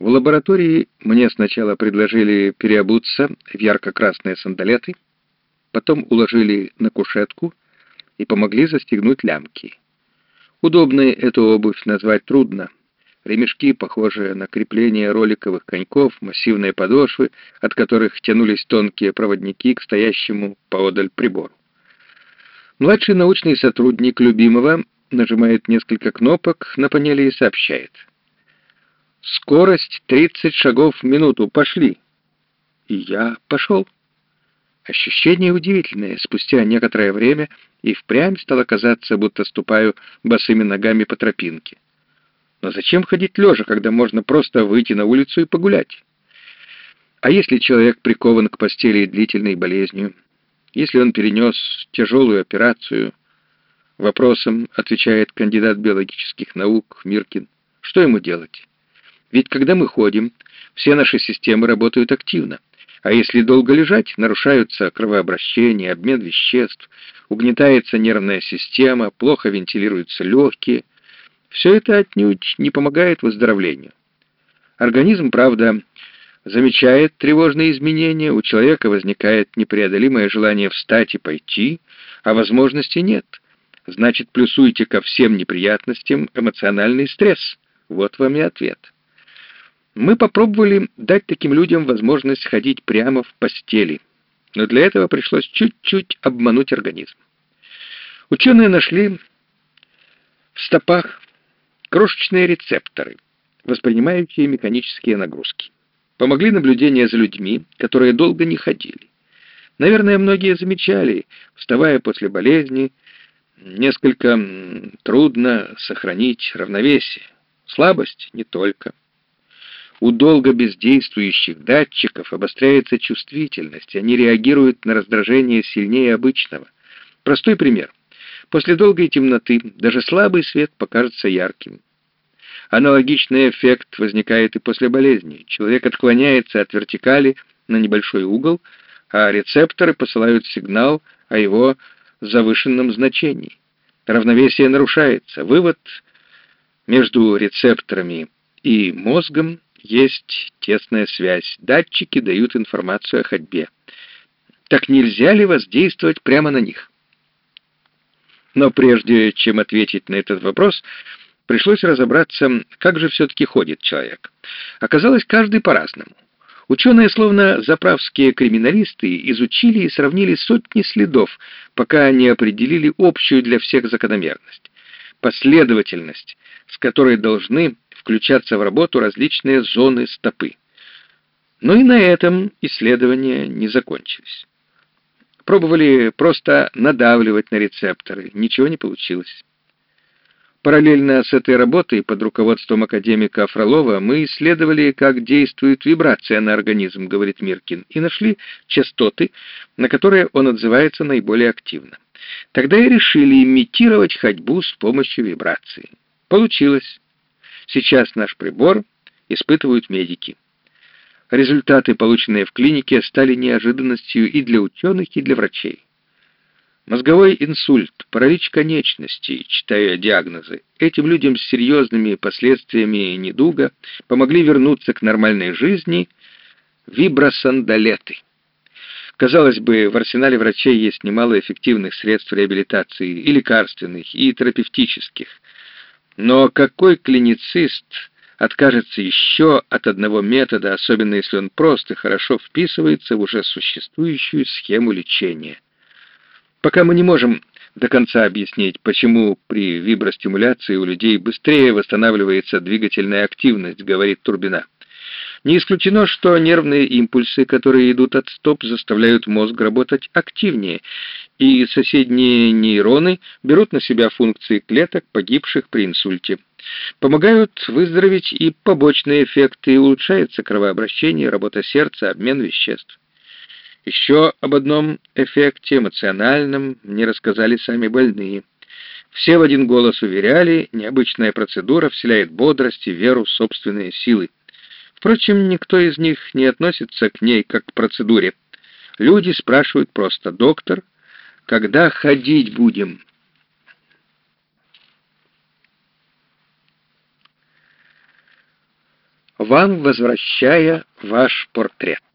В лаборатории мне сначала предложили переобуться в ярко-красные сандалеты, потом уложили на кушетку и помогли застегнуть лямки. Удобной эту обувь назвать трудно. Ремешки, похожие на крепление роликовых коньков, массивные подошвы, от которых тянулись тонкие проводники к стоящему поодаль прибору. Младший научный сотрудник любимого нажимает несколько кнопок на панели и сообщает — Скорость 30 шагов в минуту. Пошли. И я пошел. Ощущение удивительное. Спустя некоторое время и впрямь стало казаться, будто ступаю босыми ногами по тропинке. Но зачем ходить лежа, когда можно просто выйти на улицу и погулять? А если человек прикован к постели длительной болезнью? Если он перенес тяжелую операцию? Вопросом отвечает кандидат биологических наук Миркин. Что ему делать? Ведь когда мы ходим, все наши системы работают активно. А если долго лежать, нарушаются кровообращение, обмен веществ, угнетается нервная система, плохо вентилируются легкие. Все это отнюдь не помогает выздоровлению. Организм, правда, замечает тревожные изменения, у человека возникает непреодолимое желание встать и пойти, а возможности нет. Значит, плюсуйте ко всем неприятностям эмоциональный стресс. Вот вам и ответ. Мы попробовали дать таким людям возможность ходить прямо в постели, но для этого пришлось чуть-чуть обмануть организм. Ученые нашли в стопах крошечные рецепторы, воспринимающие механические нагрузки. Помогли наблюдения за людьми, которые долго не ходили. Наверное, многие замечали, вставая после болезни, несколько трудно сохранить равновесие. Слабость не только. У долго бездействующих датчиков обостряется чувствительность, они реагируют на раздражение сильнее обычного. Простой пример. После долгой темноты даже слабый свет покажется ярким. Аналогичный эффект возникает и после болезни. Человек отклоняется от вертикали на небольшой угол, а рецепторы посылают сигнал о его завышенном значении. Равновесие нарушается. Вывод между рецепторами и мозгом есть тесная связь. Датчики дают информацию о ходьбе. Так нельзя ли воздействовать прямо на них? Но прежде чем ответить на этот вопрос, пришлось разобраться, как же все-таки ходит человек. Оказалось, каждый по-разному. Ученые, словно заправские криминалисты, изучили и сравнили сотни следов, пока не определили общую для всех закономерность. Последовательность, с которой должны включаться в работу различные зоны стопы. Но и на этом исследования не закончились. Пробовали просто надавливать на рецепторы, ничего не получилось. Параллельно с этой работой под руководством академика Фролова мы исследовали, как действует вибрация на организм, говорит Миркин, и нашли частоты, на которые он отзывается наиболее активно. Тогда и решили имитировать ходьбу с помощью вибрации. Получилось. Сейчас наш прибор испытывают медики. Результаты, полученные в клинике, стали неожиданностью и для ученых, и для врачей. Мозговой инсульт, паралич конечностей, читая диагнозы, этим людям с серьезными последствиями недуга помогли вернуться к нормальной жизни вибросандалеты. Казалось бы, в арсенале врачей есть немало эффективных средств реабилитации и лекарственных, и терапевтических – но какой клиницист откажется еще от одного метода, особенно если он просто хорошо вписывается в уже существующую схему лечения? Пока мы не можем до конца объяснить, почему при вибростимуляции у людей быстрее восстанавливается двигательная активность, говорит Турбина. Не исключено, что нервные импульсы, которые идут от стоп, заставляют мозг работать активнее, и соседние нейроны берут на себя функции клеток, погибших при инсульте. Помогают выздороветь и побочные эффекты, и улучшается кровообращение, работа сердца, обмен веществ. Еще об одном эффекте эмоциональном мне рассказали сами больные. Все в один голос уверяли, необычная процедура вселяет бодрость и веру в собственные силы. Впрочем, никто из них не относится к ней как к процедуре. Люди спрашивают просто «Доктор, когда ходить будем?» вам возвращая ваш портрет.